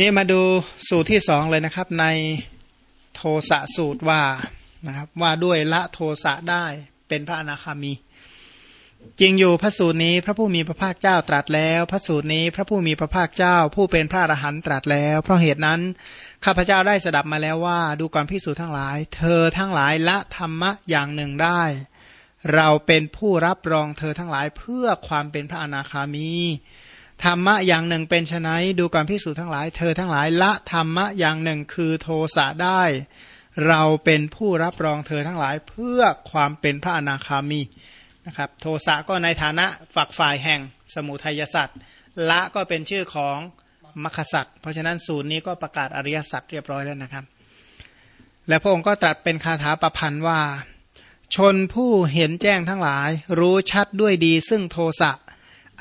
นี่มาดูสูตรที่สองเลยนะครับในโทสะสูตรว่านะครับว่าด้วยละโทสะได้เป็นพระอนาคามี จริงอยู่พระสูตรนี้พระผู้มีพระภาคเจ้าตรัสแล้ว พระสูตรนี้พระผู้มีพระภาคเจ้า ผู้เป็นพระอรหันตรัสแล้ว เพราะเหตุนั้นข้าพเจ้าได้สดับมาแล้วว่าดูก่อนพิสูจน์ทั้งหลาย เธอทั้งหลายละธรรมะอย่างหนึ่งได้ เราเป็นผู้รับรองเธอทั้งหลายเพื่อความเป็นพระอนาคามี ธรรมะอย่างหนึ่งเป็นไฉนดูก่อนพิสูจน์ทั้งหลาย เธอทั้งหลายละธรรมะอย่างหนึ่งคือโทสะได้ เราเป็นผู้รับรองเธอทั้งหลายเพื่อความเป็นพระอนาคามีนะครับโทสะก็ในฐานะฝักฝ่ายแห่งสมุทัยสัตว์ละก็เป็นชื่อของมัคสัตว์เพราะฉะนั้นสูตรนี้ก็ประกาศอริยสัจเรียบร้อยแล้วนะครับ และพระองค์ก็ตรัสเป็นคาถาประพันธ์ว่า ชนผู้เห็นแจ้งทั้งหลาย รู้ชัดด้วยดีซึ่งโทสะ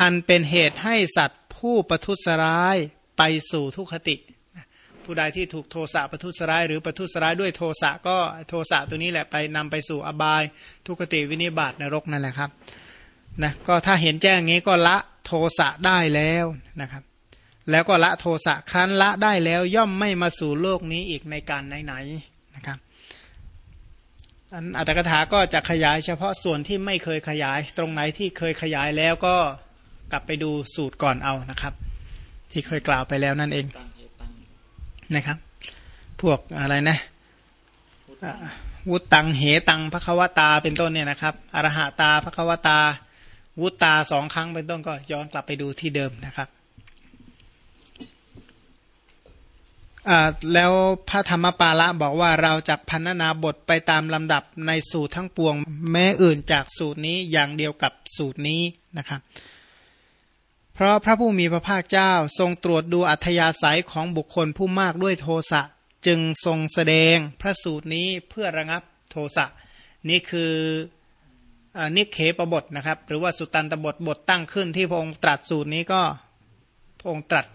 อันเป็นเหตุให้สัตว์ผู้ประทุษร้ายไปสู่ทุคติ ผู้ใดที่ถูกโทสะประทุษร้าย หรือประทุษร้ายด้วยโทสะก็โทสะตัวนี้แหละไปนำไปสู่อบายทุคติวินิบาตนรกนั่นแหละครับนะก็ถ้าเห็นแจ้งงี้ก็ละโทสะได้แล้วนะครับ แล้วก็ละโทสะครั้นละได้แล้วย่อมไม่มาสู่โลกนี้อีกในการไหนๆนะครับอัตถกถาก็จะขยายเฉพาะส่วนที่ไม่เคยขยาย ตรงไหนที่เคยขยายแล้วก็ กลับไปดูสูตรก่อนเอานะครับ ที่เคยกล่าวไปแล้วนั่นเองนะครับ พวกอะไรนะวุตตังเหตังพระควตาเป็นต้นเนี่ยนะครับอรหาตาพระควตา วุตตาสองครั้งเป็นต้นก็ย้อนกลับไปดูที่เดิมนะครับแล้วพระธรรมปาละบอกว่าเราจะพันนาบทไปตามลำดับในสูตรทั้งปวง แม้อื่นจากสูตรนี้อย่างเดียวกับสูตรนี้นะครับ เพราะพระผู้มีพระภาคเจ้าทรงตรวจดูอัธยาศัยของบุคคลผู้มากด้วยโทสะจึงทรงแสดงพระสูตรนี้เพื่อระงับโทสะนี่คือนิเคปบทนะครับ หรือว่าสุตันตบทบทตั้งขึ้นที่พระองค์ตรัสสูตรนี้ก็พระองค์ตรัส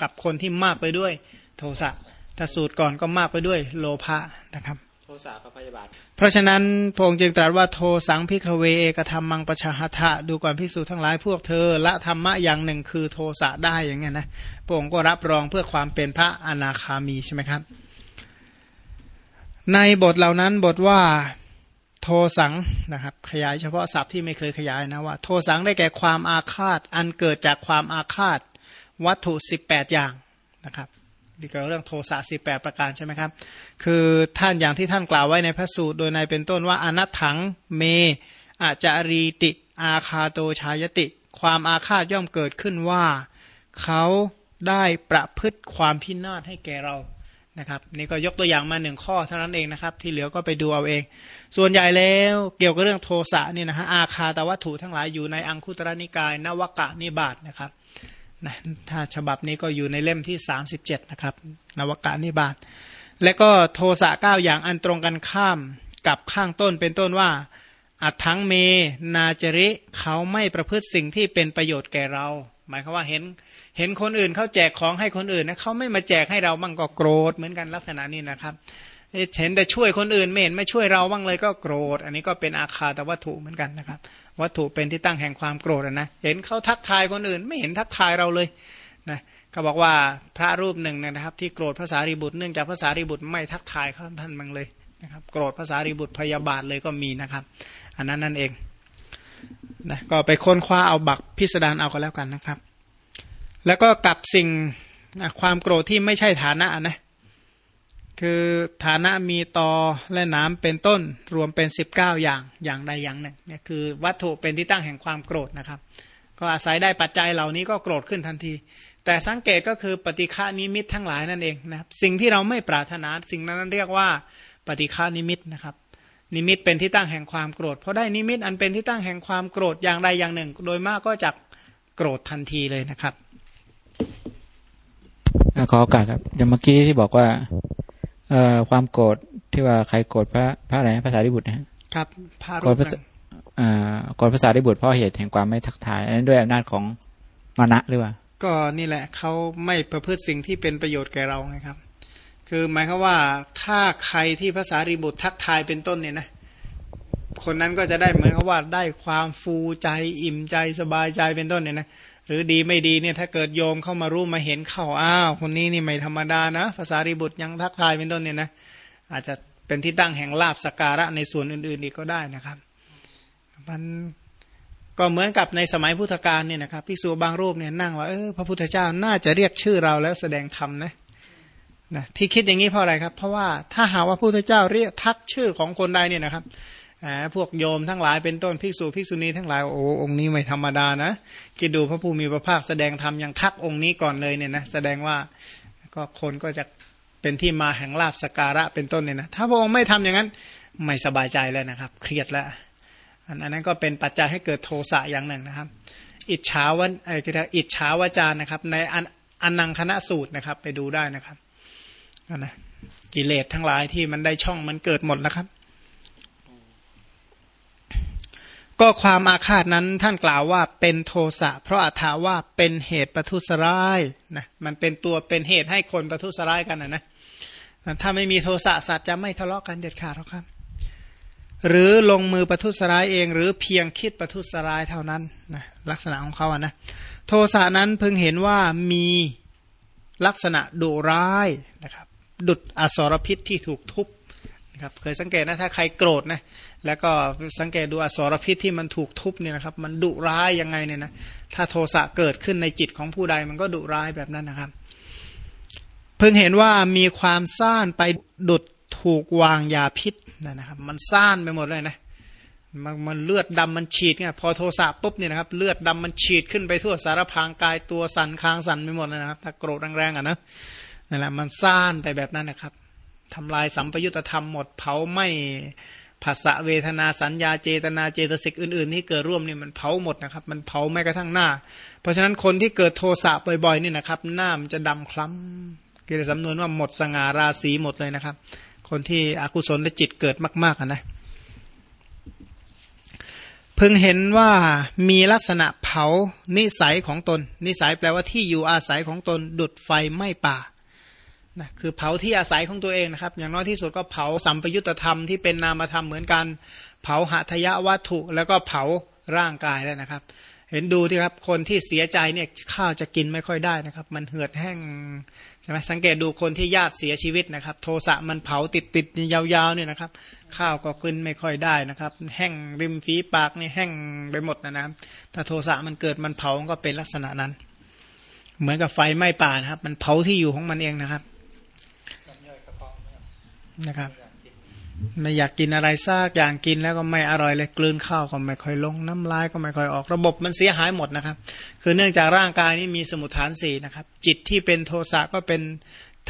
กับคนที่มากไปด้วยโทสะถ้าสูตรก่อนก็มากไปด้วยโลภะนะครับ สะกับพยาบาท เพราะฉะนั้นพระองค์จึงตรัสว่าโทสังพิกเวเอกธรรมมังประชาหะดูก่อนภิกษุทั้งหลายพวกเธอละธรรมะอย่างหนึ่งคือโทสะได้อย่างเงี้ยนะพระองค์ก็รับรองเพื่อความเป็นพระอนาคามีใช่ไหมครับ ในบทเหล่านั้นบทว่าโทสังนะครับขยายเฉพาะศัพท์ที่ไม่เคยขยายนะว่า โทสังได้แก่ความอาฆาต อันเกิดจากความอาฆาตวัตถุ 18 อย่างนะครับ ดีกับเรื่องโทสะสิแปประการใช่ไหมครับ คือท่านอย่างที่ท่านกล่าวไว้ในพระสูตรโดยในเป็นต้นว่าอนัตถังเมอาจารีติ อาคาโตชายติ ความอาฆาตย่อมเกิดขึ้นว่า เขาได้ประพฤติความพินาศให้แก่เรานะครับนี่ก็ยกตัวอย่างมาหนึ่งข้อเท่านั้นเองนะครับ ที่เหลือก็ไปดูเอาเอง ส่วนใหญ่แล้วเกี่ยวกับเรื่องโทสะนี่นะฮะอาคาตวัตถุทั้งหลายอยู่ในอังคุตรนิกายนวกะนิบาตนะครับ นะถ้าฉบับนี้ก็อยู่ในเล่มที่ 37 นะครับ นวกานิบาตและก็โทสะเก้าอย่างอันตรงกันข้ามกับข้างต้นเป็นต้นว่าอัทั้งเมนาจริเขาไม่ประพฤติสิ่งที่เป็นประโยชน์แก่เรา หมายความว่าเห็นเห็นคนอื่นเขาแจกของให้คนอื่นนะเขาไม่มาแจกให้เราบ้างก็โกรธเหมือนกันลักษณะนี้นะครับเห็นแต่ช่วยคนอื่นไม่เห็นไม่ช่วยเราบ้างเลยก็โกรธ อันนี้ก็เป็นอาคาตวัตถุเหมือนกันนะครับ วัตถุเป็นที่ตั้งแห่งความโกรธนะเห็นเขาทักทายคนอื่น ไม่เห็นทักทายเราเลยนะเขาบอกว่าพระรูปหนึ่งนะครับ ที่โกรธภาษารีบุตรเนื่องจากภาษารีบุตรไม่ทักทายเขาท่านมังเลยนะครับ โกรธภาษารีบุตรพยาบาทเลยก็มีนะครับ อันนั้นนั่นเองนะก็ไปค้นคว้าเอาบักพิสดารเอาก็แล้วกันนะครับ แล้วก็กับสิ่งความโกรธที่ไม่ใช่ฐานะนะ คือฐานะมีตอและน้ำเป็นต้นรวมเป็น 19 อย่างอย่างใดอย่างหนึ่งเนี่ยคือวัตถุเป็นที่ตั้งแห่งความโกรธนะครับ ก็อาศัยได้ปัจจัยเหล่านี้ก็โกรธขึ้นทันที แต่สังเกตก็คือปฏิฆนิมิตทั้งหลายนั่นเองนะครับสิ่งที่เราไม่ปรารถนาสิ่งนั้นเรียกว่าปฏิฆนิมิตนะครับ นิมิตเป็นที่ตั้งแห่งความโกรธเพราะได้นิมิตอันเป็นที่ตั้งแห่งความโกรธอย่างใดอย่างหนึ่ง โดยมากก็จะโกรธทันทีเลยนะครับขอโอกาสครับอย่างเมื่อกี้ที่บอกว่า เอ่อความโกรธที่ว่าใครโกรธพระพระอะไรภาษาดิบุตรนะครับโกรธภาษาอ่าโกรธภาษาดิบุตรเพราะเหตุแห่งความไม่ทักทายอันนั้นด้วยอำนาจของมานะหรือว่าก็นี่แหละเขาไม่ประพฤติสิ่งที่เป็นประโยชน์แก่เราไงครับ คือหมายความว่าถ้าใครที่ภาษาริบุตรทักทายเป็นต้นเนี่ยนะคนนั้นก็จะได้เหมือนกับว่าได้ความฟูใจอิ่มใจสบายใจเป็นต้นเนี่ยนะ หรือดีไม่ดีเนี่ยถ้าเกิดโยมเข้ามารู้มาเห็นเข้าอ้าวคนนี้นี่ไม่ธรรมดานะภาษาริบุตรยังทักทายเป็นต้นเนี่ยนะอาจจะเป็นที่ตั้งแห่งลาบสการะในส่วนอื่นๆอีกก็ได้นะครับ มันก็เหมือนกับในสมัยพุทธกาลเนี่ยนะครับพิสูบางรูปเนี่ยนั่งว่าเออพระพุทธเจ้าน่าจะเรียกชื่อเราแล้วแสดงธรรมนะนะที่คิดอย่างนี้เพราะอะไรครับ เพราะว่าถ้าหาว่าพระพุทธเจ้าเรียกทักชื่อของคนใดเนี่ยนะครับ พวกโยมทั้งหลายเป็นต้นภิกษุภิกษุณีทั้งหลายโอ้องค์นี้ไม่ธรรมดานะคิดดูพระผู้มีพระภาคแสดงธรรมยังทักองค์นี้ก่อนเลยเนี่ยนะแสดงว่าก็คนก็จะเป็นที่มาแห่งลาบสการะเป็นต้นเนี่ยนะถ้าพระองค์ไม่ทำอย่างนั้น ไม่สบายใจแล้วนะครับ เครียดแล้วอันนั้นก็เป็นปัจจัยให้เกิดโทสะอย่างหนึ่งนะครับ อิจฉาวันไอ้ที่อิจฉาวาจานะครับ ในอันนังคณะสูตรนะครับ ไปดูได้นะครับนะกิเลสทั้งหลายที่มันได้ช่องมันเกิดหมดนะครับ ก็ความอาฆาตนั้นท่านกล่าวว่าเป็นโทสะเพราะอัถาว่าเป็นเหตุประทุษร้ายนะมันเป็นตัวเป็นเหตุให้คนประทุษร้ายกันนะนะถ้าไม่มีโทสะสัตว์จะไม่ทะเลาะกันเด็ดขาดหรอกครับ หรือลงมือประทุษร้ายเอง หรือเพียงคิดประทุษร้ายเท่านั้นนะลักษณะของเขาอะนะโทสะนั้นเพิ่งเห็นว่ามีลักษณะดุร้ายนะครับ ดุดอสรพิษที่ถูกทุบ ครับเคยสังเกตนะถ้าใครโกรธนะแล้วก็สังเกตดูอสรพิษที่มันถูกทุบเนี่ยนะครับ มันดุร้ายยังไงเนี่ยนะถ้าโทสะเกิดขึ้นในจิตของผู้ใดมันก็ดุร้ายแบบนั้นนะครับ เพิ่งเห็นว่ามีความซ่านไปดุดถูกวางยาพิษนะครับ มันซ่านไปหมดเลยนะมันมันเลือดดำมันฉีดเนี่ยพอโทสะปุ๊บเนี่ยนะครับ เลือดดำมันฉีดขึ้นไปทั่วสารพางกายตัวสั่นคางสั่นไปหมดเลยนะครับ ถ้าโกรธแรงๆอะนะนั่นแหละมันซ่านไปแบบนั้นนะครับ ทำลายสัมปยุตธรรมหมดเผาไม่ภาษะเวทนาสัญญาเจตนาเจตสิกอื่นๆที่เกิดร่วมนี่มันเผาหมดนะครับ มันเผาแม้กระทั่งหน้า เพราะฉะนั้นคนที่เกิดโทสะบ่อยๆนี่นะครับหน้ามันจะดำคล้ำกิริสำนวนว่าหมดสง่าราศีหมดเลยนะครับ คนที่อกุศลและจิตเกิดมากๆนะเพิ่งเห็นว่ามีลักษณะเผานิสัยของตน นิสัยแปลว่าที่อยู่อาศัยของตน ดุดไฟไหม้ป่า นะคือเผาที่อาศัยของตัวเองนะครับ อย่างน้อยที่สุดก็เผาสัมปยุตธรรมที่เป็นนามธรรมเหมือนกัน เผาหัตยะวัตถุ แล้วก็เผาร่างกายแล้วนะครับ เห็นดูที่ครับคนที่เสียใจเนี่ยข้าวจะกินไม่ค่อยได้นะครับ มันเหือดแห้งใช่ไหมสังเกตดูคนที่ญาติเสียชีวิตนะครับ โทสะมันเผาติดติดยาวๆเนี่ยนะครับ ข้าวก็กินไม่ค่อยได้นะครับ แห้งริมฝีปากนี่แห้งไปหมดนะครับถ้าโทสะมันเกิดมันเผาก็เป็นลักษณะนั้น เหมือนกับไฟไหม้ป่านะครับ มันเผาที่อยู่ของมันเองนะครับ นะครับ ไม่อยากกินอะไรซากอย่างกินแล้วก็ไม่อร่อยเลยกลืนข้าวก็ไม่ค่อยลงน้ำลายก็ไม่ค่อยออกระบบมันเสียหายหมดนะครับ คือเนื่องจากร่างกายนี้มีสมุทฐานสี่นะครับ จิตที่เป็นโทสะก็เป็น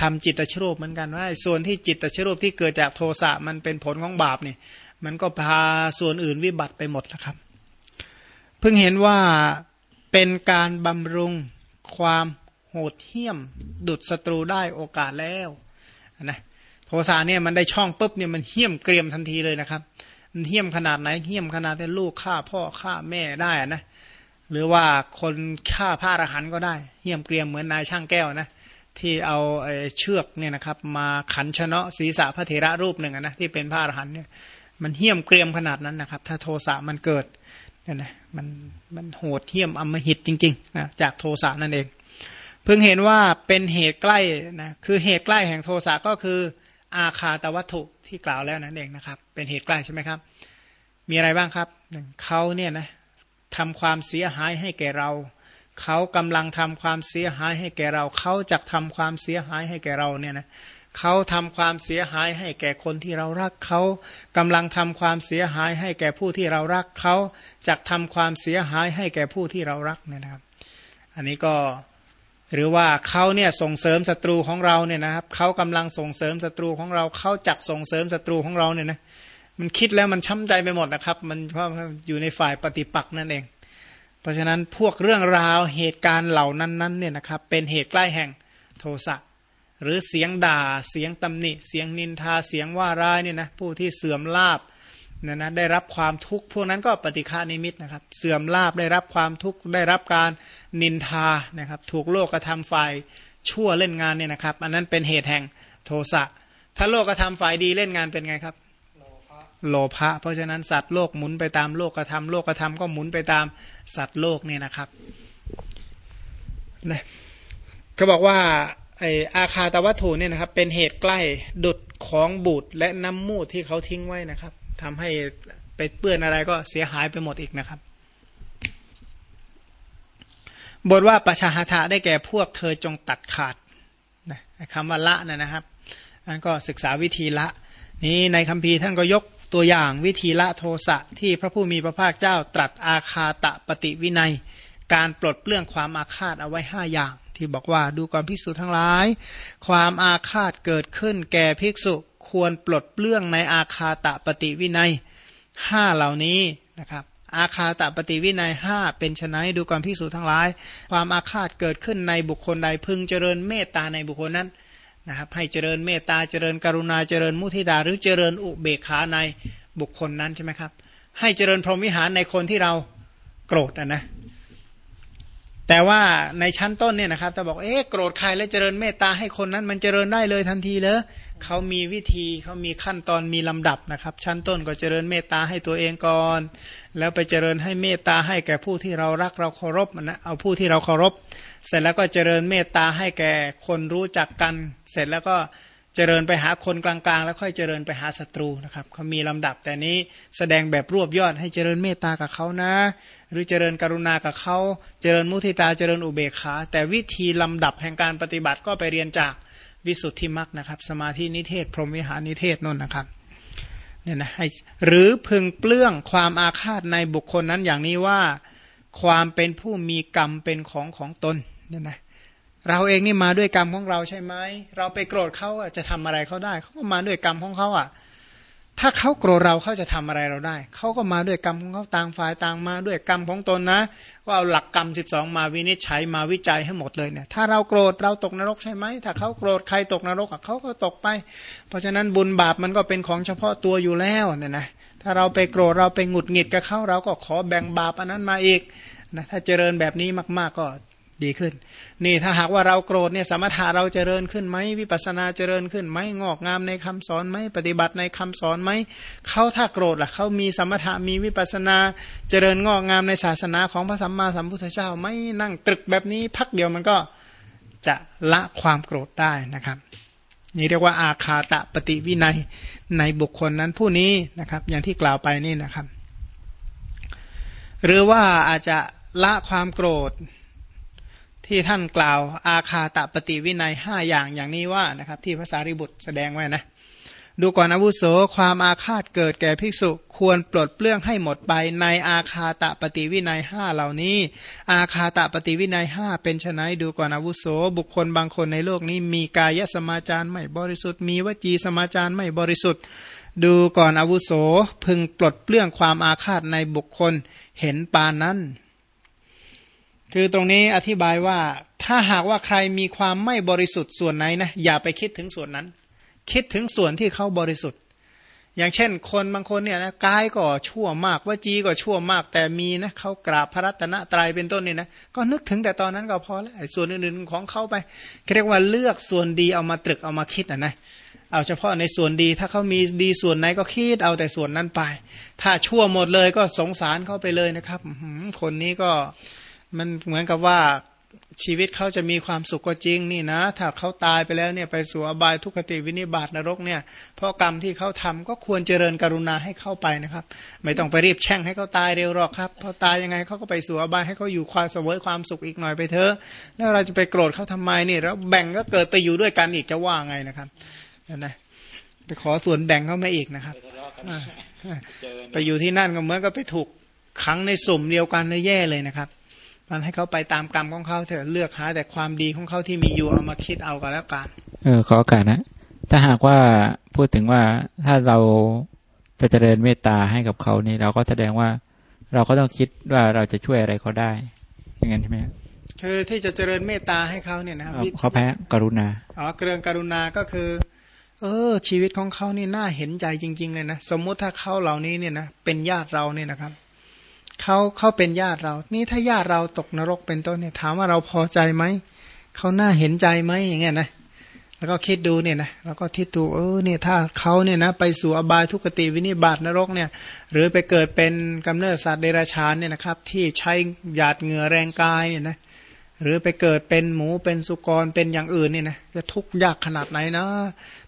ทำจิตตชรูปเหมือนกันว่าส่วนที่จิตตชรูปที่เกิดจากโทสะมันเป็นผลของบาปเนี่ยมันก็พาส่วนอื่นวิบัติไปหมดนะครับ เพิ่งเห็นว่าเป็นการบำรุงความโหดเหี้ยม ดุดศัตรูได้โอกาสแล้วนะ โทสะเนี่ยมันได้ช่องปุ๊บเนี่ยมันเหี้ยมเกรียมทันทีเลยนะครับ มันเหี้ยมขนาดไหนเหี้ยมขนาดที่ลูกฆ่าพ่อฆ่าแม่ได้นะหรือว่าคนฆ่าพระอรหันต์ก็ได้ เหี้ยมเกรียมเหมือนนายช่างแก้วนะที่เอาเชือกเนี่ยนะครับ มาขันชนะศีรษะพระเถระรูปหนึ่งนะที่เป็นพระอรหันต์เนี่ยมันเหี้ยมเกรียมขนาดนั้นนะครับ ถ้าโทสะมันเกิดเนี่ยนะมันมันโหดเหี้ยมอมหิตจริงๆนะจากโทสะนั่นเอง เพิ่งเห็นว่าเป็นเหตุใกล้นะคือเหตุใกล้แห่งโทสะก็คือ อาคาตวัตถุที่กล่าวแล้วนั่นเองนะครับ เป็นเหตุใกล้ใช่ไหมครับ มีอะไรบ้างครับหนึ่งเขาเนี่ยนะทำความเสียหายให้แก่เรา เขากำลังทำความเสียหายให้แก่เรา เขาจะทำความเสียหายให้แก่เราเนี่ยนะเขาทำความเสียหายให้แก่คนที่เรารัก เขากำลังทำความเสียหายให้แก่ผู้ที่เรารัก เขาจะทำความเสียหายให้แก่ผู้ที่เรารักเนี่ยนะครับ อันนี้ก็ หรือว่าเขาเนี่ยส่งเสริมศัตรูของเราเนี่ยนะครับเขากำลังส่งเสริมศัตรูของเราเขาจักส่งเสริมศัตรูของเราเนี่ยนะมันคิดแล้วมันช้ำใจไปหมดนะครับ มันเพราะอยู่ในฝ่ายปฏิปักษ์นั่นเอง เพราะฉะนั้นพวกเรื่องราวเหตุการณ์เหล่านั้นๆเนี่ยนะครับเป็นเหตุใกล้แห่งโทสะหรือเสียงด่าเสียงตำหนิ เสียงนินทาเสียงว่าร้ายเนี่ยนะผู้ที่เสื่อมลาบ นะนะได้รับความทุกข์พวกนั้นก็ปฏิฆานิมิตนะครับ เสื่อมลาบได้รับความทุกข์ได้รับการนินทานะครับ ถูกโลกกระทำฝ่ายชั่วเล่นงานเนี่ยนะครับ อันนั้นเป็นเหตุแห่งโทสะถ้าโลกกระทำฝ่ายดีเล่นงานเป็นไงครับโลภะเพราะฉะนั้นสัตว์โลกหมุนไปตามโลกกระทำโลกกระทำก็หมุนไปตามสัตว์โลกเนี่ยนะครับนะเขาบอกว่าไออาคาตวัตถุเนี่ยนะครับ เป็นเหตุใกล้ดุดของบูดและน้ำมูดที่เขาทิ้งไว้นะครับ ทำให้ไปเปื้อนอะไรก็เสียหายไปหมดอีกนะครับ บทว่าประชาหะได้แก่พวกเธอจงตัดขาดนะคำว่าละนะนะครับอันก็ศึกษาวิธีละ นี้ในคัมภีร์ท่านก็ยกตัวอย่างวิธีละโทสะที่พระผู้มีพระภาคเจ้าตรัสอาคาตะปฏิวินัย การปลดเปลื้องความอาฆาตเอาไว้ห้าอย่าง ที่บอกว่าดูก่อนภิกษุทั้งหลาย ความอาฆาตเกิดขึ้นแก่ภิกษุ ควรปลดเปลื้องในอาคาตะปฏิวินัยห้าเหล่านี้นะครับอาคาตะปฏิวินัยห้าเป็นไนดูก่อนภิกษุทั้งหลาย ความอาฆาตเกิดขึ้นในบุคคลใดพึงเจริญเมตตาในบุคคลนั้นนะครับให้เจริญเมตตาเจริญกรุณาเจริญมุทิตาหรือเจริญอุเบกขาในบุคคลนั้นใช่ไหมครับ ให้เจริญพรหมวิหารในคนที่เราโกรธนะนะ แต่ว่าในชั้นต้นเนี่ยนะครับแต่บอกเอ๊ะโกรธใครแล้วเจริญเมตตาให้คนนั้น มันเจริญได้เลยทันทีเลยเขามีวิธีเขามีขั้นตอนมีลำดับนะครับ ชั้นต้นก็เจริญเมตตาให้ตัวเองก่อน แล้วไปเจริญให้เมตตาให้แก่ผู้ที่เรารักเราเคารพนะเอาผู้ที่เราเคารพ เสร็จแล้วก็เจริญเมตตาให้แก่คนรู้จักกัน เสร็จแล้วก็เจริญไปหาคนกลางๆ แล้วค่อยเจริญไปหาศัตรูนะครับเขามีลำดับแต่นี้แสดงแบบรวบยอดให้เจริญเมตตากับเขานะ หรือเจริญกรุณากับเขาเจริญมุทิตาเจริญอุเบกขาแต่วิธีลำดับแห่งการปฏิบัติก็ไปเรียนจากวิสุทธิมรรคนะครับ สมาธินิเทศ พรหมวิหารนิเทศนนนะครับเนี่ยนะให้หรือพึงเปลื้องความอาฆาตในบุคคลนั้นอย่างนี้ว่า ความเป็นผู้มีกรรมเป็นของของตนเนี่ยนะ เราเองนี่มาด้วยกรรมของเราใช่ไหมเราไปโกรธเขาจะทำอะไรเขาได้เขาก็มาด้วยกรรมของเขาอะ ถ้าเขาโกรธเราเขาจะทำอะไรเราได้เขาก็มาด้วยกรรมของเขาต่างฝ่ายต่างมาด้วยกรรมของตนนะก็เอาหลักกรรมสิบสองมาวินิจฉัยมาวิจัยให้หมดเลยเนี่ยถ้าเราโกรธเราตกนรกใช่ไหมถ้าเขาโกรธใครตกนรกเขาก็ตกไป เพราะฉะนั้นบุญบาปมันก็เป็นของเฉพาะตัวอยู่แล้วเนี่ยนะถ้าเราไปโกรธเราไปหงุดหงิดกับเขาเราก็ขอแบ่งบาปอันนั้นมาอีกนะถ้าเจริญแบบนี้มาก ๆ ก็ ดีขึ้น นี่ถ้าหากว่าเราโกรธเนี่ยสมถะเราเจริญขึ้นไหมวิปัสนาเจริญขึ้นไหมงอกงามในคำสอนไหมปฏิบัติในคำสอนไหมเขาถ้าโกรธล่ะเขามีสมถะมีวิปัสนาเจริญงอกงามในศาสนาของพระสัมมาสัมพุทธเจ้าไม่นั่งตรึกแบบนี้พักเดียวมันก็จะละความโกรธได้นะครับนี่เรียกว่าอาคาตะปฏิวินัยในบุคคลนั้นผู้นี้นะครับ อย่างที่กล่าวไปนี่นะครับ หรือว่าอาจจะละความโกรธ ที่ท่านกล่าวอาคาตะปฏิวินัยห้าอย่างอย่างนี้ว่านะครับที่ภาษาริบุตรแสดงไว้นะ ดูก่อนอาวุโสความอาฆาตเกิดแก่ภิกษุควรปลดเปลื้องให้หมดไปในอาคาตะปฏิวินัยห้าเหล่านี้ อาคาตะปฏิวินัยห้าเป็นไนดูก่อนอาวุโสบุคคลบางคนในโลกนี้มีกายสมาจารไม่บริสุทธิ์มีวจีสมาจารไม่บริสุทธิ์ ดูก่อนอาวุโสพึงปลดเปลื้องความอาฆาตในบุคคลเห็นปานนั้น คือตรงนี้อธิบายว่าถ้าหากว่าใครมีความไม่บริสุทธิ์ส่วนไหนนะอย่าไปคิดถึงส่วนนั้น คิดถึงส่วนที่เขาบริสุทธิ์ อย่างเช่น คนบางคนเนี่ยนะกายก็ชั่วมากว่าจีก็ชั่วมาก แต่มีนะเขากราบพระรัตนตรัยเป็นต้นนี่นะก็นึกถึงแต่ตอนนั้นก็พอแล้วส่วนอื่นๆของเขาไปเรียกว่าเลือกส่วนดีเอามาตรึกเอามาคิดอะนะเอาเฉพาะในส่วนดีถ้าเขามีดีส่วนไหนก็คิดเอาแต่ส่วนนั้นไป ถ้าชั่วหมดเลยก็สงสารเขาไปเลยนะครับคนนี้ก็ มันเหมือนกับว่าชีวิตเขาจะมีความสุขก็จริงนี่นะ ถ้าเขาตายไปแล้วเนี่ยไปสู่อบายทุกขติวินิบาตนรกเนี่ย เพราะกรรมที่เขาทำก็ควรเจริญกรุณาให้เข้าไปนะครับ ไม่ต้องไปรีบแช่งให้เขาตายเร็วหรอกครับพอตายยังไงเขาก็ไปสู่อบายให้เขาอยู่ความสวยความสุขอีกหน่อยไปเถอะแล้วเราจะไปโกรธเขาทำไมนี่แล้วแบ่งก็เกิดไปอยู่ด้วยกันอีกจะว่าไงนะครับนะไปขอส่วนแบ่งเขาไม่อีกนะครับไปอยู่ที่นั่นก็เหมือนกับไปถูกขังในสุ่มเดียวกันเลยแย่เลยนะครับ มันให้เขาไปตามกรรมของเขาเถอะเลือกหาแต่ความดีของเขาที่มีอยู่เอามาคิดเอากันแล้วกันเออขอโอกาสนะ ถ้าหากว่าพูดถึงว่าถ้าเราจะเจริญเมตตาให้กับเขานี่เราก็แสดงว่าเราก็ต้องคิดว่าเราจะช่วยอะไรเขาได้ อย่างนั้นใช่ไหมคือที่จะเจริญเมตตาให้เขาเนี่ยนะครับเขาแพ้กรุณาอ๋อเกรืองกรุณาก็คือ เออ ชีวิตของเขานี่น่าเห็นใจจริง ๆ เลยนะสมมุติถ้าเขาเหล่านี้เนี่ยนะเป็นญาติเราเนี่ยนะครับ เขาเขาเป็นญาติเรา นี่ถ้าญาติเราตกนรกเป็นต้นเนี่ยถามว่าเราพอใจไหมเขาน่าเห็นใจไหมอย่างเงี้ยนะแล้วก็คิดดูเนี่ยนะแล้วก็ทิดดูเออเนี่ยถ้าเขาเนี่ยนะไปสู่อบายทุกติวินิบาตนรกเนี่ย หรือไปเกิดเป็นกำเนิดสัตว์เดรัจฉานเนี่ยนะครับ ที่ใช้หยาดเหงื่อแรงกายเนี่ยนะ หรือไปเกิดเป็นหมูเป็นสุกรเป็นอย่างอื่นนี่นะจะทุกข์ยากขนาดไหนนะ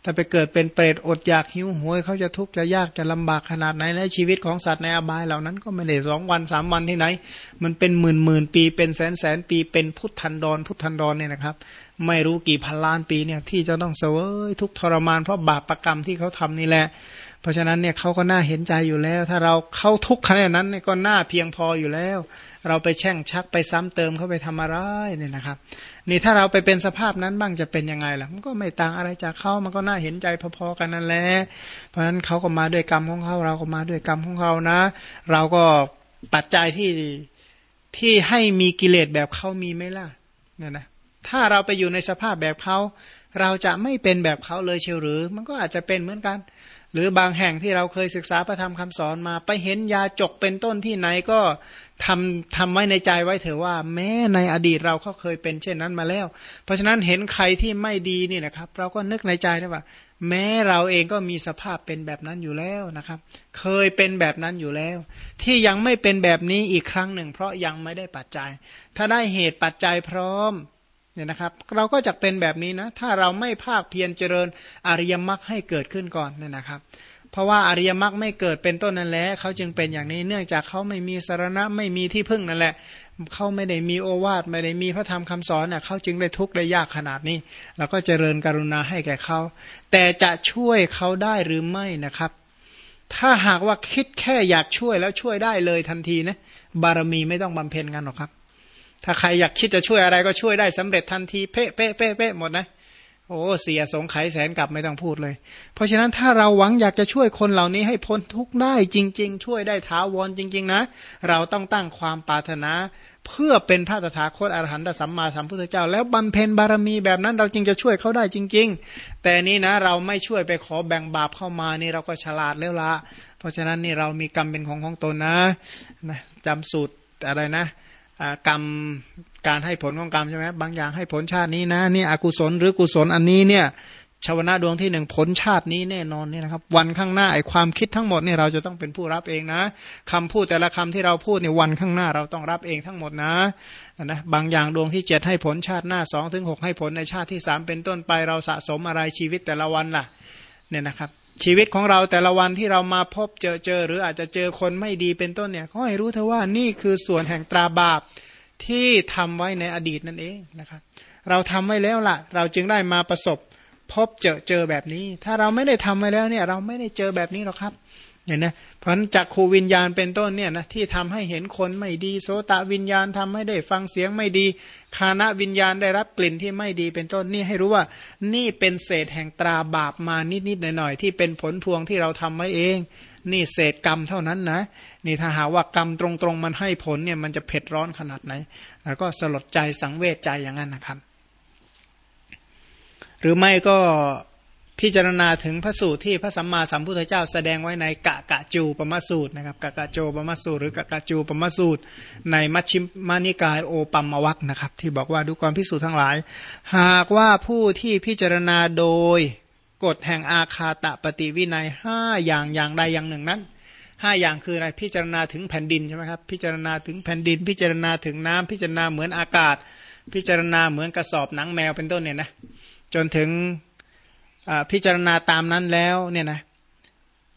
ถ้าไปเกิดเป็นเปรตอดอยากหิวโหยเขาจะทุกข์จะยากจะลำบากขนาดไหนและชีวิตของสัตว์ในอบายเหล่านั้นก็ไม่ได้สองวันสามวันที่ไหน มันเป็นหมื่นหมื่นปีเป็นแสนแสนปีเป็นพุทธันดร พุทธันดรเนี่ยนะครับ ไม่รู้กี่พันล้านปีเนี่ยที่จะต้องเสวยทุกทรมานเพราะบาปประกรรมที่เขาทำนี่แหละ เพราะฉะนั้นเนี่ยเขาก็น่าเห็นใจอยู่แล้ว ถ้าเราเข้าทุกข์ขนาดนั้นเนี่ยก็น่าเพียงพออยู่แล้ว เราไปแช่งชักไปซ้ำเติมเขาไปทำอะไรเนี่ยนะครับ นี่ถ้าเราไปเป็นสภาพนั้นบ้างจะเป็นยังไงล่ะมันก็ไม่ต่างอะไรจากเขามันก็น่าเห็นใจพอๆกันนั่นแหละเพราะฉะนั้นเขาก็มาด้วยกรรมของเขาเราก็มาด้วยกรรมของเรานะ เราก็ปัจจัยที่ที่ให้มีกิเลสแบบเขามีไหมล่ะเนี่ยนะถ้าเราไปอยู่ในสภาพแบบเขาเราจะไม่เป็นแบบเขาเลยเชียวหรือ มันก็อาจจะเป็นเหมือนกัน หรือบางแห่งที่เราเคยศึกษาพระธรรมคำสอนมา ไปเห็นยาจกเป็นต้นที่ไหนก็ทำทำไว้ในใจไว้เถอะว่า แม้ในอดีตเราก็เคยเป็นเช่นนั้นมาแล้ว เพราะฉะนั้นเห็นใครที่ไม่ดีนี่นะครับ เราก็นึกในใจนะว่า แม้เราเองก็มีสภาพเป็นแบบนั้นอยู่แล้วนะครับ เคยเป็นแบบนั้นอยู่แล้ว ที่ยังไม่เป็นแบบนี้อีกครั้งหนึ่ง เพราะยังไม่ได้ปัจจัย ถ้าได้เหตุปัจจัยพร้อม เนี่ยนะครับเราก็จะเป็นแบบนี้นะถ้าเราไม่ภาคเพียรเจริญอริยมรรคให้เกิดขึ้นก่อนเนี่ยนะครับ เพราะว่าอริยมรรคไม่เกิดเป็นต้นนั่นแหละเขาจึงเป็นอย่างนี้เนื่องจากเขาไม่มีสารณะไม่มีที่พึ่งนั่นแหละเขาไม่ได้มีโอวาทไม่ได้มีพระธรรมคำสอนเน่ยเขาจึงได้ทุกข์ได้ยากขนาดนี้เราก็เจริญกรุณาให้แก่เขาแต่จะช่วยเขาได้หรือไม่นะครับ ถ้าหากว่าคิดแค่อยากช่วยแล้วช่วยได้เลยทันทีนะบารมีไม่ต้องบำเพ็ญกันหรอกครับ ถ้าใครอยากคิดจะช่วยอะไรก็ช่วยได้สำเร็จทันทีเป๊ะเป๊ะเป๊ะเป๊ะหมดนะโอ้เสียสงไขแสนกลับไม่ต้องพูดเลย เพราะฉะนั้นถ้าเราหวังอยากจะช่วยคนเหล่านี้ให้พ้นทุกข์ได้จริง ๆ ช่วยได้ท้าวรจริง ๆ นะ เราต้องตั้งความปรารถนา เพื่อเป็นพระตถาคตอรหันตสัมมาสัมพุทธเจ้า แล้วบำเพ็ญบารมีแบบนั้นเราจึงจะช่วยเขาได้จริง ๆ แต่นี้นะเราไม่ช่วยไปขอแบ่งบาปเข้ามานี่เราก็ฉลาดแล้วละเพราะฉะนั้นนี่เรามีกรรมเป็นของของตนนะนะจำสูตรอะไรนะ กรรมการให้ผลของกรรมใช่ไหมบางอย่างให้ผลชาตินี้นะนี่อกุศลหรือกุศลอันนี้เนี่ยชาวนาดวงที่หนึ่งผลชาตินี้แน่นอนเนี่ยนะครับ วันข้างหน้าไอความคิดทั้งหมดเนี่ยเราจะต้องเป็นผู้รับเองนะคำพูดแต่ละคำที่เราพูดในวันข้างหน้าเราต้องรับเองทั้งหมดนะนะบางอย่างดวงที่เจ็ดให้ผลชาติหน้าสองถึงหกให้ผลในชาติที่สามเป็นต้นไปเราสะสมอะไรชีวิตแต่ละวันล่ะเนี่ยนะครับ ชีวิตของเราแต่ละวันที่เรามาพบเจอเจอ หรืออาจจะเจอคนไม่ดีเป็นต้นเนี่ยขอให้รู้เถอะว่านี่คือส่วนแห่งตราบาปที่ทำไว้ในอดีตนั่นเองนะครับเราทำไว้แล้วล่ะ เราจึงได้มาประสบพบเจอเจอแบบนี้ ถ้าเราไม่ได้ทำไว้แล้วเนี่ย เราไม่ได้เจอแบบนี้หรอกครับ เห็นไหมเพราะจากขูวิญญาณเป็นต้นเนี่ยนะที่ทำให้เห็นคนไม่ดีโสตะวิญญาณทำให้ได้ฟังเสียงไม่ดี คานะวิญญาณได้รับกลิ่นที่ไม่ดีเป็นต้นนี่ให้รู้ว่า นี่เป็นเศษแห่งตราบาปมานิดๆหน่อยๆที่เป็นผลพวงที่เราทำไว้เอง นี่เศษกรรมเท่านั้นนะ นี่ถ้าหาว่ากรรมตรงๆมันให้ผลเนี่ยมันจะเผ็ดร้อนขนาดไหน แล้วก็สลดใจสังเวชใจอย่างนั้นนะครับ หรือไม่ก็ พิจารณาถึงพระสูตรที่พระสัมมาสัมพุทธเจ้าแสดงไว้ในกะกะจูปมาสูตรนะครับกะกะโจปมาสูตรหรือกะกะจูปมาสูตร ในมัชชิมานิกายโอปัมมวัคนะครับ ที่บอกว่าดูความพิสูจน์ทั้งหลาย หากว่าผู้ที่พิจารณาโดยกฎแห่งอาคาตะปฏิวินัยห้าอย่างอย่างใดอย่างหนึ่งนั้นห้าอย่างคืออะไรพิจารณาถึงแผ่นดินใช่ไหมครับพิจารณาถึงแผ่นดิน พิจารณาถึงน้ำพิจารณาเหมือนอากาศ พิจารณาเหมือนกระสอบหนังแมวเป็นต้นเนี่ยนะจนถึง พิจารณาตามนั้นแล้วเนี่ยนะ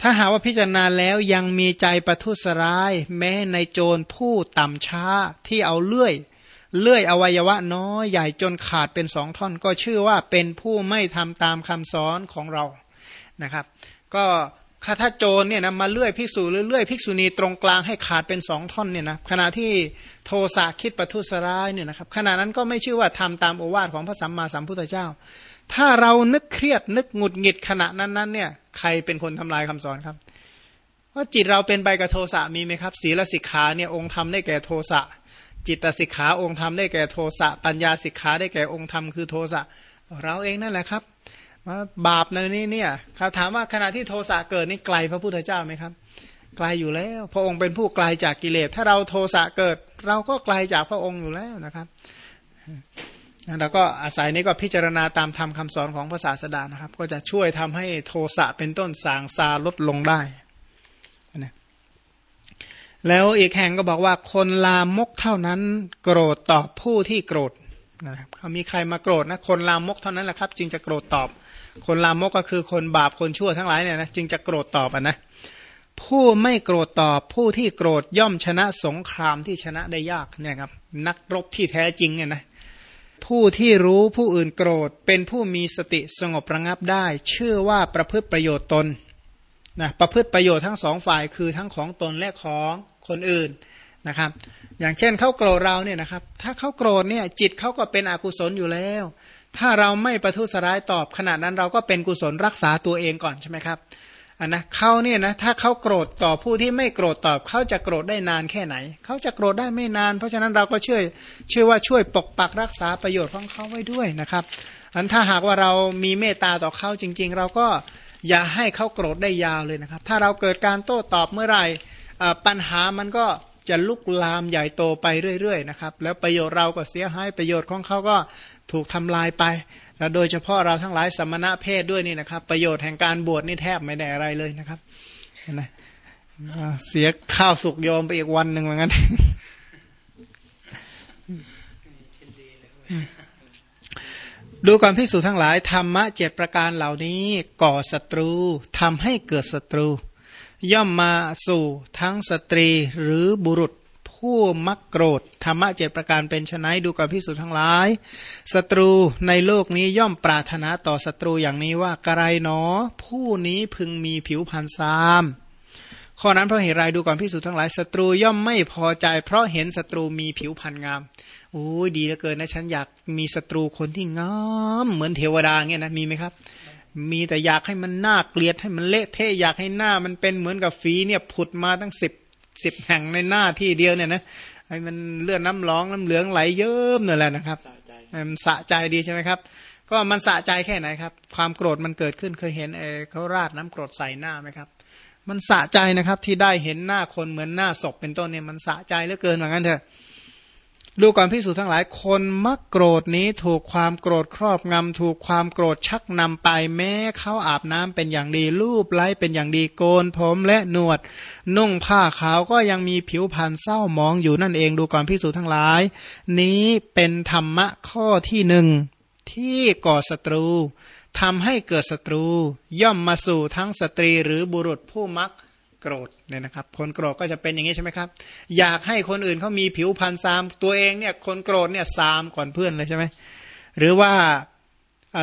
ถ้าหาว่าพิจารณาแล้วยังมีใจประทุษร้าย แม้ในโจรผู้ต่ำช้าที่เอาเลื่อย เลื่อยอวัยวะน้อยใหญ่จนขาดเป็นสองท่อน ก็ชื่อว่าเป็นผู้ไม่ทำตามคำสอนของเรานะครับ ก็ถ้าโจรเนี่ยนะมาเลื่อยภิกษุหรือเลื่อยภิกษุณีตรงกลางให้ขาดเป็นสองท่อนเนี่ยนะขณะที่โทสะคิดประทุษร้ายเนี่ยนะครับขณะนั้นก็ไม่ชื่อว่าทำตามโอวาทของพระสัมมาสัมพุทธเจ้า ถ้าเรานึกเครียดนึกหงุดหงิดขณะนั้นนั้นเนี่ย ใครเป็นคนทำลายคำสอนครับว่าจิตเราเป็นไปกับโทสะมีไหมครับศีลสิกขาเนี่ยองค์ธรรมได้แก่โทสะจิตสิกขาองค์ธรรมได้แก่โทสะปัญญาสิกขาได้แก่องค์ธรรมคือโทสะเราเองนั่นแหละครับว่าบาปในนี้เนี่ยเขาถามว่าขณะที่โทสะเกิดนี่ไกลพระพุทธเจ้าไหมครับ ไกลอยู่แล้ว พระองค์เป็นผู้ไกลจากกิเลส ถ้าเราโทสะเกิด เราก็ไกลจากพระองค์อยู่แล้วนะครับ เราก็อาศัยนี้ก็พิจารณาตามธรรมคาสอนของภาษาสดานะครับ ก็จะช่วยทำให้โทสะเป็นต้นสางซาลดลงได้นะแล้วอีกแห่งก็บอกว่าคนลามกเท่านั้นโกรธต่อผู้ที่โกรธนะครับเขามีใครมาโกรธนะคนลามกเท่านั้นแหละครับ จึงจะโกรธตอบ คนลามกก็คือคนบาปคนชั่วทั้งหลายเนี่ยนะจึงจะโกรธตอบอะนะผู้ไม่โกรธตอบผู้ที่โกรธย่อมชนะสงครามที่ชนะได้ยากเนี่ยครับนักรบที่แท้จริงเนี่ยนะ ผู้ที่รู้ผู้อื่นโกรธ เป็นผู้มีสติสงบระงับได้เชื่อว่าประพฤติประโยชน์ตนนะประพฤติประโยชน์ทั้งสองฝ่ายคือทั้งของตนและของคนอื่นนะครับ อย่างเช่นเขาโกรธเราเนี่ยนะครับ ถ้าเขาโกรธเนี่ยจิตเขาก็เป็นอกุศลอยู่แล้ว ถ้าเราไม่ประทุษร้ายตอบขนาดนั้นเราก็เป็นกุศลรักษาตัวเองก่อนใช่ไหมครับ อันนะเขาเนี่ยนะถ้าเขาโกรธต่อผู้ที่ไม่โกรธตอบเขาจะโกรธได้นานแค่ไหน เขาจะโกรธได้ไม่นาน เพราะฉะนั้นเราก็เชื่อเชื่อว่าช่วยปกปักรักษาประโยชน์ของเขาไว้ด้วยนะครับอันถ้าหากว่าเรามีเมตตาต่อเขาจริง ๆ เราก็อย่าให้เขาโกรธได้ยาวเลยนะครับ ถ้าเราเกิดการโต้ตอบเมื่อไหร่ปัญหามันก็จะลุกลามใหญ่โตไปเรื่อยๆนะครับแล้วประโยชน์เราก็เสียหายประโยชน์ของเขาก็ ถูกทำลายไปแล้วโดยเฉพาะเราทั้งหลายสมณะเพศด้วยนี่นะครับ ประโยชน์แห่งการบวชนี่แทบไม่ได้อะไรเลยนะครับนะเสียข้าวสุกโยมไปอีกวันหนึ่งเหมือนกันดูความพิสูจทั้งหลายธรรมะเจ็ดประการเหล่านี้ก่อศัตรูทำให้เกิดศัตรู ย่อมมาสู่ทั้งสตรีหรือบุรุษ ผู้มักโกรธธรรมะเจ็ดประการเป็นชนะดูกับพิสุทั้งหลายศัตรูในโลกนี้ย่อมปรารถนาต่อศัตรูอย่างนี้ว่ากระไรหนอ ผู้นี้พึงมีผิวพันธ์ซามข้อนั้นเพราะเหตุไรดูก่อนพิสูจทั้งหลายศัตรูย่อมไม่พอใจ เพราะเห็นศัตรูมีผิวพรรณงามโอ้ยดีเหลือเกินนะฉันอยากมีศัตรูคนที่งามเหมือนเทวดาเงี้ยนะมีไหมครับ มีแต่อยากให้มันน่าเกลียดให้มันเละเทะอยากให้หน้ามันเป็นเหมือนกับฝีเนี่ยผุดมาตั้งสิบ สิบแห่งในหน้าที่เดียวเนี่ยนะไอ้มันเลือดน้ำร้องน้ำเหลืองไหลเยิ้มเนี่ยแหละนะครับมันสะใจดีใช่ไหมครับ ก็มันสะใจแค่ไหนครับ ความโกรธมันเกิดขึ้นเคยเห็นเอเขาราดน้ำโกรธใส่หน้าไหมครับ มันสะใจนะครับที่ได้เห็นหน้าคนเหมือนหน้าศพเป็นต้นเนี่ยมันสะใจเหลือเกินเหมือนกันเถอะ ดูก่อนพิสูจน์ทั้งหลายคนมักโกรธนี้ถูกความโกรธครอบงำถูกความโกรธชักนำไปแม้เขาอาบน้ำเป็นอย่างดีรูปไล้เป็นอย่างดีโกนผมและหนวด นุ่งผ้าขาวก็ยังมีผิวพรรณเศร้ามองอยู่นั่นเองดูก่อนพิสูจน์ทั้งหลาย นี้เป็นธรรมะข้อที่หนึ่งที่ก่อศัตรูทำให้เกิดศัตรู ย่อมมาสู่ทั้งสตรีหรือบุรุษผู้มัก โกรธเนี่ยนะครับ คนโกรธก็จะเป็นอย่างนี้ใช่ไหมครับ อยากให้คนอื่นเขามีผิวพรรณซาม ตัวเองเนี่ยคนโกรธเนี่ยซามก่อนเพื่อนเลยใช่ไหมหรือว่า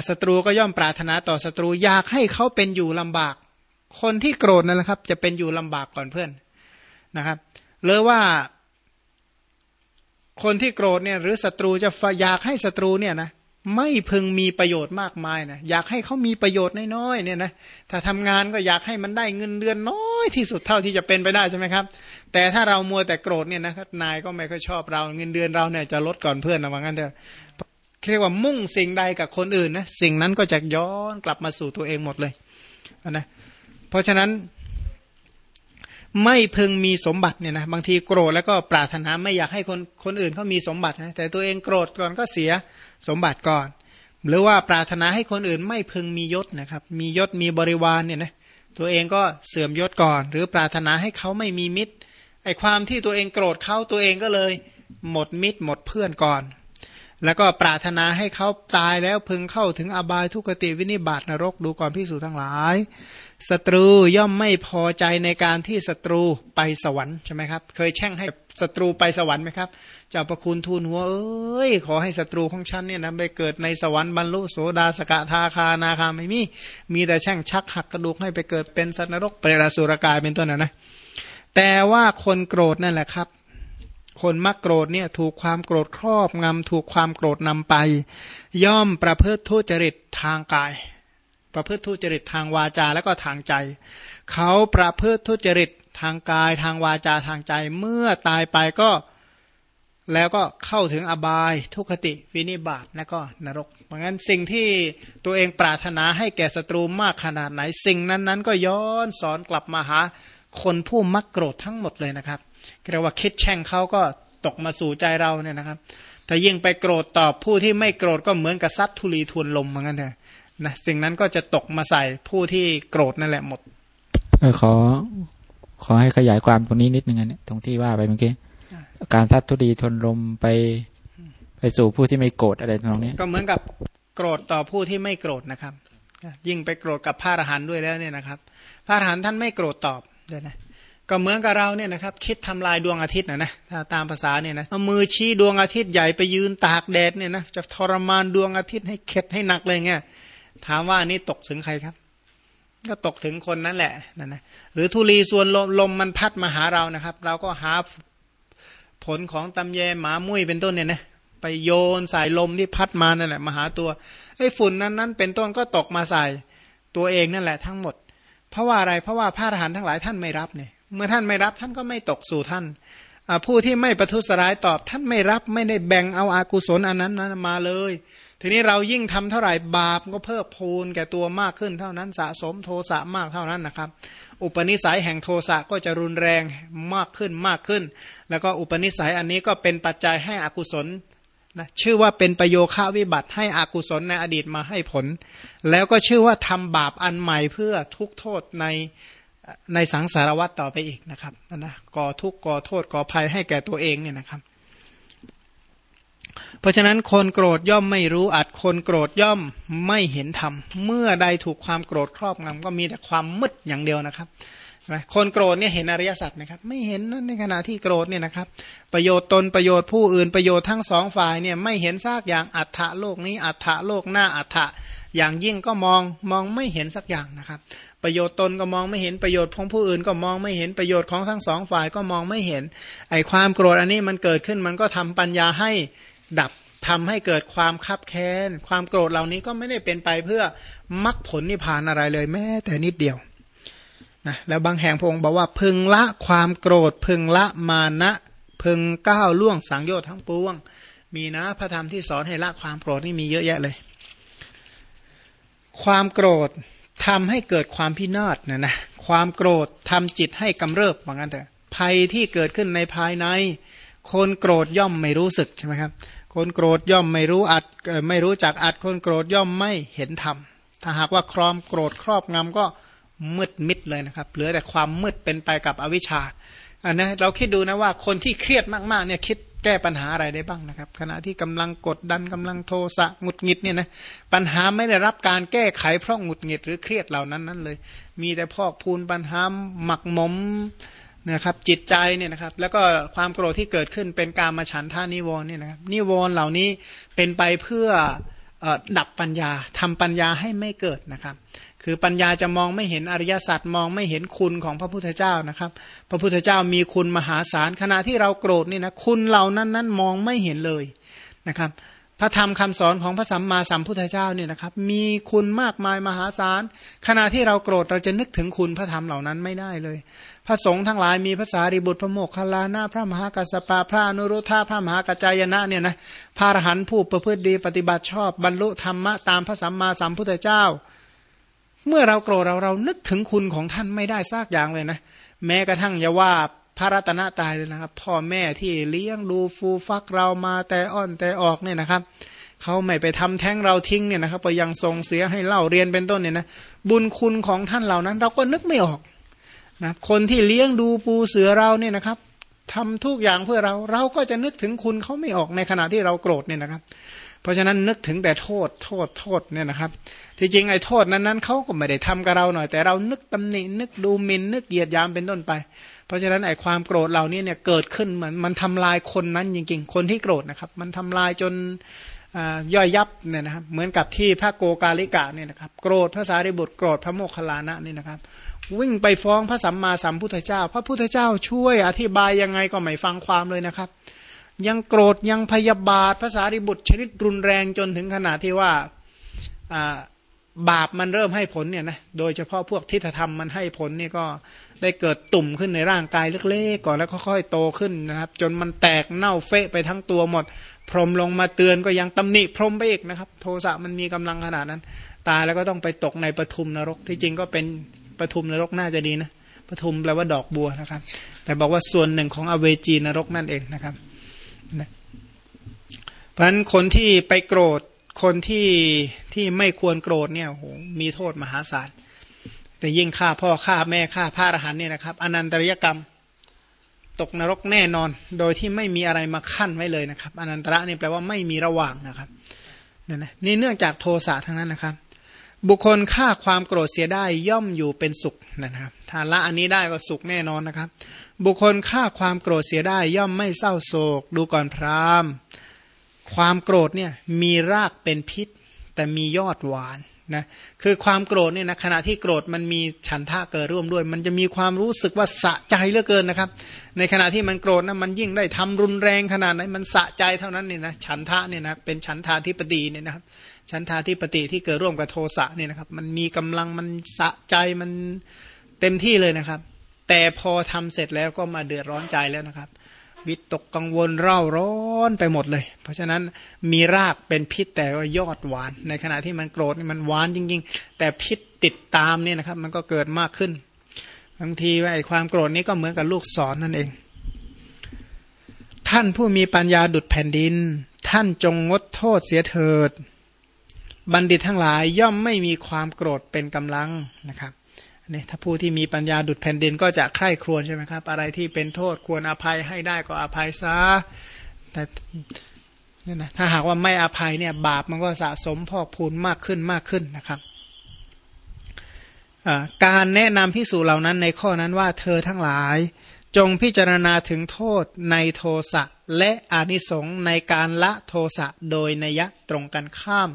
ศัตรูก็ย่อมปรารถนาต่อศัตรูอยากให้เขาเป็นอยู่ลำบาก คนที่โกรธนั่นแหละครับ จะเป็นอยู่ลำบากก่อนเพื่อนนะครับหรือว่า คนที่โกรธเนี่ยหรือศัตรูจะอยากให้ศัตรูเนี่ยนะ ไม่พึงมีประโยชน์มากมายนะอยากให้เขามีประโยชน์น้อยๆเนี่ยนะถ้าทำงานก็อยากให้มันได้เงินเดือนน้อยที่สุดเท่าที่จะเป็นไปได้ใช่ไหมครับ แต่ถ้าเรามัวแต่โกรธเนี่ยนะนายก็ไม่ค่อยชอบเราเงินเดือนเราเนี่ยจะลดก่อนเพื่อนนะว่างั้นเถอะเรียกว่ามุ่งสิ่งใดกับคนอื่นนะสิ่งนั้นก็จะย้อนกลับมาสู่ตัวเองหมดเลยนะเพราะฉะนั้นไม่พึงมีสมบัติเนี่ยนะบางทีโกรธแล้วก็ปรารถนาไม่อยากให้คนคนอื่นเขามีสมบัตินะแต่ตัวเองโกรธก่อนก็เสีย สมบัติก่อน หรือว่าปรารถนาให้คนอื่นไม่พึงมียศนะครับ มียศมีบริวารเนี่ยนะตัวเองก็เสื่อมยศก่อน หรือปรารถนาให้เขาไม่มีมิตรไอความที่ตัวเองโกรธเขาตัวเองก็เลย หมดมิตรหมดเพื่อนก่อน แล้วก็ปรารถนาให้เขาตายแล้วพึงเข้าถึงอบายทุกติวินิบาตนรกดูก่อนพิสูจทั้งหลายศัตรูย่อมไม่พอใจในการที่ศัตรูไปสวรรค์ใช่ไหมครับ เคยแช่งให้ศัตรูไปสวรรค์ไหมครับเจ้าประคุณทูลหัวเอ้ยขอให้ศัตรูของฉันเนี่ยนะไปเกิดในสวรรค์บรรลุโสดาสกทาคานาคาไม่มีมีแต่แช่งชักหักกระดูกให้ไปเกิดเป็นสัตว์นรกเปรตสุรกายเป็นต้นนะนะแต่ว่าคนโกรธนั่นแหละครับ คนมักโกรธเนี่ยถูกความโกรธครอบงำถูกความโกรธนำไป ย่อมประพฤติทุจริตทางกาย ประพฤติทุจริตทางวาจาแล้วก็ทางใจ เขาประพฤติทุจริตทางกายทางวาจาทางใจเมื่อตายไปก็แล้วก็เข้าถึงอบายทุคติวินิบาตและก็นรก เพราะงั้นสิ่งที่ตัวเองปรารถนาให้แก่ศัตรูมากขนาดไหน สิ่งนั้นๆ ก็ย้อนสอนกลับมาหาคนผู้มักโกรธทั้งหมดเลยนะครับ เรียกว่าคิดแช่งเขาก็ตกมาสู่ใจเราเนี่ยนะครับแต่ยิ่งไปโกรธตอบผู้ที่ไม่โกรธก็เหมือนกับซัดทุลีทวนลมเหมือนกันเถอะนะสิ่งนั้นก็จะตกมาใส่ผู้ที่โกรธนั่นแหละหมดเออขอ ขอให้ขยายความตรงนี้นิดนึงอันนี้ตรงที่ว่าไปเมื่อกี้การทัดทุดีทนลมไปไป ไปสู่ผู้ที่ไม่โกรธอะไรตรงนี้ก็เหมือนกับโกรธต่อผู้ที่ไม่โกรธนะครับยิ่งไปโกรธกับพระอรหันต์ด้วยแล้วเนี่ยนะครับ พระอรหันต์ท่านไม่โกรธตอบเดี๋ยวนะ ก็เหมือนกับเราเนี่ยนะครับคิดทำลายดวงอาทิตย์นะนะถ้าตามภาษาเนี่ยนะเอามือชี้ดวงอาทิตย์ใหญ่ไปยืนตากแดดเนี่ยนะจะทรมานดวงอาทิตย์ให้เข็ดให้หนักเลยเงี้ยถามว่านี่ตกถึงใครครับ ก็ตกถึงคนนั้นแหละนั่นนะหรือทุลีส่วนลมลมมันพัดมาหาเรานะครับ เราก็หาผลของตำแยหมามุ้ยเป็นต้นเนี่ยนะไปโยนสายลมที่พัดมานั่นแหละมาหาตัวไอ้ฝุ่นนั้นนั้นเป็นต้นก็ตกมาใส่ตัวเองนั่นแหละทั้งหมด เพราะว่าอะไรเพราะว่าพระอรหันต์ทั้งหลายท่านไม่รับเนี่ย เมื่อท่านไม่รับท่านก็ไม่ตกสู่ท่าน ผู้ที่ไม่ประทุษร้ายตอบท่านไม่รับไม่ได้แบ่งเอาอากุศลอันนั้นนั้นมาเลย ทีนี้เรายิ่งทำเท่าไหร่บาปก็เพิ่มพูนแก่ตัวมากขึ้นเท่านั้นสะสมโทสะมากเท่านั้นนะครับ อุปนิสัยแห่งโทสะก็จะรุนแรงมากขึ้นมากขึ้น แล้วก็อุปนิสัยอันนี้ก็เป็นปัจจัยให้อกุศลนะชื่อว่าเป็นประโยค่าวิบัติให้อากุศลในอดีตมาให้ผล แล้วก็ชื่อว่าทำบาปอันใหม่เพื่อทุกโทษใน ในสังสารวัตต่อไปอีกนะครับนะก่อทุกข์ก่อโทษก่อภัยให้แก่ตัวเองเนี่ยนะครับ เพราะฉะนั้นคนโกรธย่อมไม่รู้อัดคนโกรธย่อมไม่เห็นธรรมเมื่อใดถูกความโกรธครอบงำก็มีแต่ความมืดอย่างเดียวนะครับคนโกรธเนี่ยเห็นอริยสัจไหมครับ ไม่เห็นนะในขณะที่โกรธเนี่ยนะครับ ประโยชน์ตนประโยชน์ผู้อื่นประโยชน์ทั้งสองฝ่ายเนี่ยไม่เห็นซากอย่างอัฏฐะโลกนี้อัฏฐะโลกหน้าอัฏฐะอย่างยิ่งก็มองมองไม่เห็นสักอย่างนะครับ ประโยชน์ตนก็มองไม่เห็นประโยชน์ของผู้อื่นก็มองไม่เห็นประโยชน์ของทั้งสองฝ่ายก็มองไม่เห็น ไอความโกรธอันนี้มันเกิดขึ้นมันก็ทำปัญญาให้ดับทำให้เกิดความคับแค้น ความโกรธเหล่านี้ก็ไม่ได้เป็นไปเพื่อมรรคผลนิพพานอะไรเลยแม้แต่นิดเดียวนะแล้วบางแห่งพงบอกว่าพึงละความโกรธ พึงละมานะพึงก้าวล่วงสังโยชน์ทั้งปวง มีนะพระธรรมที่สอนให้ละความโกรธนี่มีเยอะแยะเลย ความโกรธ ทำให้เกิดความพินาศนะนะความโกรธทำจิตให้กำเริบว่างั้นเถอะภัยที่เกิดขึ้นในภายใน คนโกรธย่อมไม่รู้สึกใช่ไหมครับคนโกรธย่อมไม่รู้อัดไม่รู้จักอัดคนโกรธย่อมไม่เห็นธรรมถ้าหากว่าครอมโกรธครอบงำก็มืดมิดเลยนะครับ เหลือแต่ความมืดเป็นไปกับอวิชชาอันนี้เราคิดดูนะว่าคนที่เครียดมากๆเนี่ยคิด แก้ปัญหาอะไรได้บ้างนะครับ ขณะที่กำลังกดดันกำลังโทสะหงุดหงิดเนี่ยนะปัญหาไม่ได้รับการแก้ไขเพราะหงุดหงิดหรือเครียดเหล่านั้นนั้นเลย มีแต่พอกพูนปัญหาหมักหมมนะครับจิตใจเนี่ยนะครับ แล้วก็ความโกรธที่เกิดขึ้นเป็นการมาฉันท่านิวรณ์เนี่ยนะครับนิวรณ์เหล่านี้เป็นไปเพื่อ ดับปัญญาทำปัญญาให้ไม่เกิดนะครับ คือปัญญาจะมองไม่เห็นอริยสัจมองไม่เห็นคุณของพระพุทธเจ้านะครับ พระพุทธเจ้ามีคุณมหาศาลขณะที่เราโกรธนี่นะคุณเหล่านั้นนั้นมองไม่เห็นเลยนะครับ พระธรรมคำสอนของพระสัมมาสัมพุทธเจ้าเนี่ยนะครับ มีคุณมากมายมหาศาลขณะที่เราโกรธเราจะนึกถึงคุณพระธรรมเหล่านั้นไม่ได้เลย พระสงฆ์ทั้งหลายมีภาษาริบุตรพระโมกขลานาพระมหากัสสปะพระอนุรุทธาพระมหากัจจายนะเนี่ยนะพระอรหันต์ผู้ประพฤติดีปฏิบัติชอบ บรรลุธรรมะตามพระสัมมาสัมพุทธเจ้า เมื่อเราโกรธเราเรานึกถึงคุณของท่านไม่ได้ซากอย่างเลยนะ แม้กระทั่งอย่าว่า พระรัตนตายเลยนะครับ พ่อแม่ที่เลี้ยงดูฟูฟักเรามาแต่อ่อนแต่ออกเนี่ยนะครับเขาไม่ไปทำแท้งเราทิ้งเนี่ยนะครับไปยังทรงเสียให้เล่าเรียนเป็นต้นเนี่ยนะบุญคุณของท่านเหล่านั้น เราก็นึกไม่ออกนะคนที่เลี้ยงดูปูเสือเราเนี่ยนะครับทำทุกอย่างเพื่อเราเราก็จะนึกถึงคุณเขาไม่ออกในขณะที่เราโกรธเนี่ยนะครับ เพราะฉะนั้นนึกถึงแต่โทษโทษโทษเนี่ยนะครับที่จริงไอ้โทษนั้นนั้นเขาก็ไม่ได้ทำกับเราหน่อย แต่เรานึกตำหนินึกดูหมินนึกเหยียดยามเป็นต้นไป เพราะฉะนั้นไอ้ความโกรธเหล่านี้เนี่ยเกิดขึ้นเหมือนมันทำลายคนนั้นจริงๆ คนที่โกรธนะครับ มันทำลายจนย่อยยับเนี่ยนะครับเหมือนกับที่พระโกกาลิกะเนี่ยนะครับโกรธพระสารีบุตรโกรธพระโมคคัลลานะนี่นะครับ วิ่งไปฟ้องพระสัมมาสัมพุทธเจ้า พระพุทธเจ้าช่วยอธิบายยังไงก็ไม่ฟังความเลยนะครับ ยังโกรธยังพยาบาทภาษาริบุตรชนิดรุนแรงจนถึงขนาดที่ว่าบาปมันเริ่มให้ผลเนี่ยนะโดยเฉพาะพวกทิฏฐธรรมมันให้ผลนี่ก็ได้เกิดตุ่มขึ้นในร่างกายเล็กๆก่อนแล้วค่อยๆโตขึ้นนะครับ จนมันแตกเน่าเฟะไปทั้งตัวหมด พรมลงมาเตือนก็ยังตำหนิพรมไปอีกนะครับ โทสะมันมีกำลังขนาดนั้น ตายแล้วก็ต้องไปตกในปทุมนรกที่จริงก็เป็นปทุมนรกน่าจะดีนะปทุมแปลว่าดอกบัวนะครับ แต่บอกว่าส่วนหนึ่งของอเวจีนรกนั่นเองนะครับ นะเพราะฉะนั้นคนที่ไปโกรธคนที่ที่ไม่ควรโกรธเนี่ยโหมีโทษมหาศาลแต่ยิ่งฆ่าพ่อฆ่าแม่ฆ่าพระอรหันเนี่ยนะครับ อนันตริยกรรม ตกนรกแน่นอน โดยที่ไม่มีอะไรมาขั้นไว้เลยนะครับ อนันตระนี่แปลว่าไม่มีระหว่างนะครับนี่นะนี่เนื่องจากโทสะทั้งนั้นนะครับ บุคคลฆ่าความโกรธเสียได้ย่อมอยู่เป็นสุขนะครับถ้าละอันนี้ได้ก็สุขแน่นอนนะครับ บุคคลฆ่าความโกรธเสียได้ย่อมไม่เศร้าโศก ดูก่อนพราหมณ์ความโกรธเนี่ยมีรากเป็นพิษ แต่มียอดหวานนะคือความโกรธเนี่ยนะขณะที่โกรธมันมีฉันทะเกิดร่วมด้วย มันจะมีความรู้สึกว่าสะใจเหลือเกินนะครับ ในขณะที่มันโกรธนะมันยิ่งได้ทำรุนแรงขนาดไหนมันสะใจเท่านั้นเนี่ยนะฉันทะเนี่ยนะเป็นฉันทาธิปดีเนี่ยนะครับ ฉันทาธิปติที่เกิดร่วมกับโทสะเนี่ยนะครับ มันมีกำลังมันสะใจมันเต็มที่เลยนะครับ แต่พอทำเสร็จแล้วก็มาเดือดร้อนใจแล้วนะครับ วิตกกังวลเร่าร้อนไปหมดเลย เพราะฉะนั้นมีรากเป็นพิษแต่ว่ายอดหวาน ในขณะที่มันโกรธมันหวานจริง ๆ แต่พิษติดตามเนี่ยนะครับ มันก็เกิดมากขึ้นบางทีไอ้ความโกรธนี้ก็เหมือนกับลูกศรนนั่นเอง ท่านผู้มีปัญญาดุดแผ่นดิน ท่านจงงดโทษเสียเถิด บัณฑิตทั้งหลายย่อมไม่มีความโกรธเป็นกำลังนะครับนี่ถ้าผู้ที่มีปัญญาดุดแผ่นดินก็จะใคร่ครวญใช่ไหมครับ อะไรที่เป็นโทษควรอภัยให้ได้ก็อภัยซะแต่นี่นะถ้าหากว่าไม่อภัยเนี่ยบาปมันก็สะสมพอกพูนมากขึ้นมากขึ้นนะครับการแนะนำพิสูจเหล่านั้นในข้อนั้นว่าเธอทั้งหลาย จงพิจารณาถึงโทษในโทสะและอานิสงส์ในการละโทสะโดยนัยตรงกันข้าม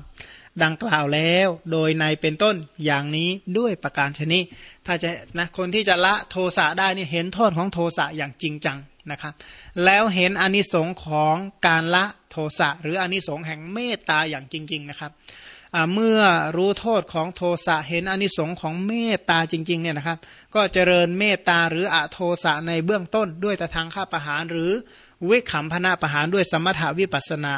ดังกล่าวแล้วโดยในเป็นต้นอย่างนี้ด้วยประการชนิถ้าจะนะคนที่จะละโทสะได้นี่เห็นโทษของโทสะอย่างจริงจังนะครับ แล้วเห็นอนิสงค์ของการละโทสะหรืออนิสงค์แห่งเมตตาอย่างจริง ๆนะครับเมื่อรู้โทษของโทสะเห็นอนิสงค์ของเมตตาจริงๆเนี่ยนะครับ ก็เจริญเมตตาหรืออโทสะในเบื้องต้นด้วยตะทางข้าประหาร หรือวิขำพนาประหารด้วยสมถาวิปัสนา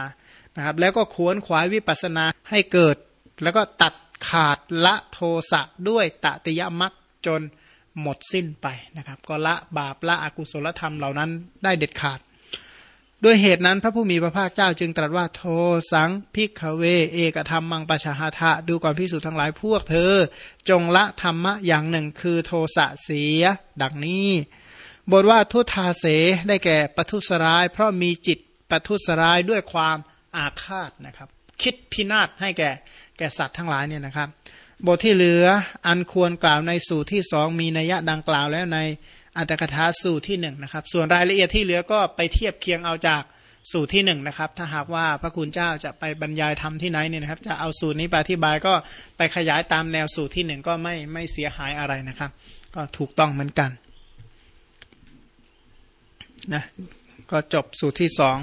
นะครับแล้วก็ขวนขวายวิปัสนาให้เกิด แล้วก็ตัดขาดละโทสะด้วยตติยมักจนหมดสิ้นไปนะครับ ก็ละบาปละอกุศลธรรมเหล่านั้นได้เด็ดขาด ด้วยเหตุนั้นพระผู้มีพระภาคเจ้าจึงตรัสว่าโทสังพิกเว เอกธรรมมังปะชาหาทะดูก่อนพิสูจน์ทั้งหลายพวกเธอ จงละธรรมะอย่างหนึ่งคือโทสะเสีย ดังนี้ บทว่าทุทธาเสได้แก่ปทุสร้าย เพราะมีจิตปทุสร้ายด้วยความ อาฆาตนะครับ คิดพินาศให้แก่แก่สัตว์ทั้งหลายเนี่ยนะครับ บทที่เหลืออันควรกล่าวในสูตรที่สองมีนัยยะดังกล่าวแล้วในอัตถกถาสูตรที่หนึ่งนะครับ ส่วนรายละเอียดที่เหลือก็ไปเทียบเคียงเอาจากสูตรที่หนึ่งนะครับ ถ้าหากว่าพระคุณเจ้าจะไปบรรยายทำที่ไหนเนี่ยนะครับ จะเอาสูตรนี้ไปอธิบายก็ไปขยายตามแนวสูตรที่หนึ่งก็ไม่ไม่เสียหายอะไรนะครับ ก็ถูกต้องเหมือนกันนะก็จบสูตรที่สอง